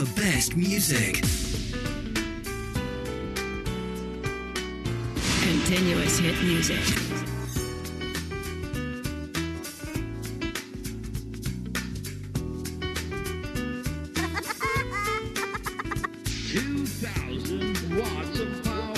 The best music. Continuous hit music. Two thousand watts of power.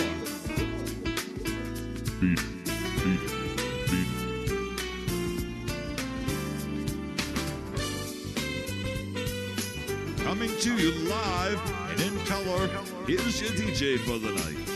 Coming to you live and in color, here's your DJ for the night.